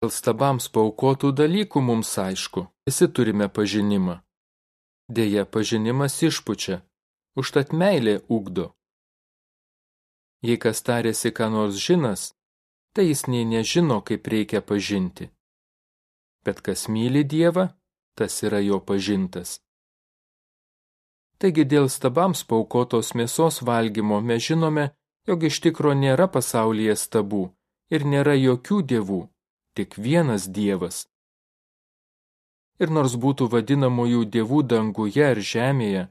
Dėl stabams paukotų dalykų mums aišku, visi turime pažinimą. Deja, pažinimas išpučia, užtat meilė ugdo. Jei kas tarėsi, ką nors žinas, tai jis nei nežino, kaip reikia pažinti. Bet kas myli Dievą, tas yra jo pažintas. Taigi dėl stabams paukotos mėsos valgymo mes žinome, jog iš tikro nėra pasaulyje stabų ir nėra jokių dievų, tik vienas dievas. Ir nors būtų vadinamųjų dievų danguje ar žemėje,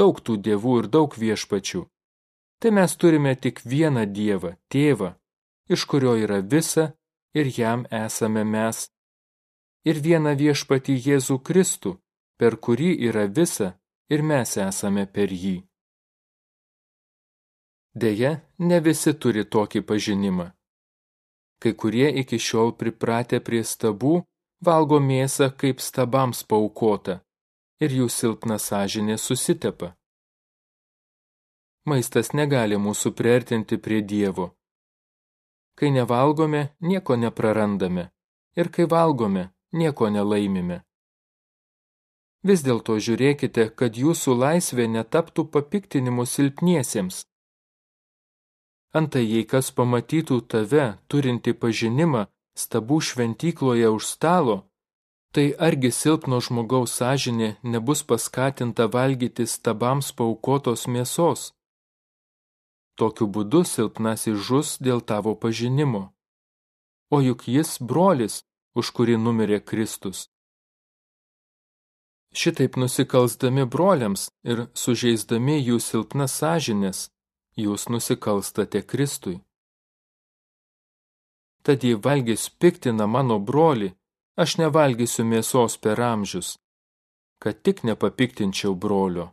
daug tų dievų ir daug viešpačių, tai mes turime tik vieną dievą, tėvą, iš kurio yra visa ir jam esame mes, ir vieną viešpatį Jėzų Kristų, per kurį yra visa ir mes esame per jį. Deja, ne visi turi tokį pažinimą. Kai kurie iki šiol pripratę prie stabų, valgo mėsą kaip stabams paukota ir jų silpna sąžinė susitepa. Maistas negali mūsų priartinti prie Dievo. Kai nevalgome, nieko neprarandame, ir kai valgome, nieko nelaimime. Vis dėlto žiūrėkite, kad jūsų laisvė netaptų papiktinimu silpniesiems. Antai jei kas pamatytų tave, turinti pažinimą, stabų šventykloje už stalo, tai argi silpno žmogaus sąžinė nebus paskatinta valgyti stabams paukotos mėsos? Tokiu būdu silpnasis žus dėl tavo pažinimo. O juk jis brolis, už kurį numirė Kristus. Šitaip nusikalsdami broliams ir sužeisdami jų silpnas sąžinės, jūs nusikalstate Kristui. Tad jei valgys piktina mano broli, aš nevalgysiu mėsos per amžius, kad tik nepapiktinčiau brolio.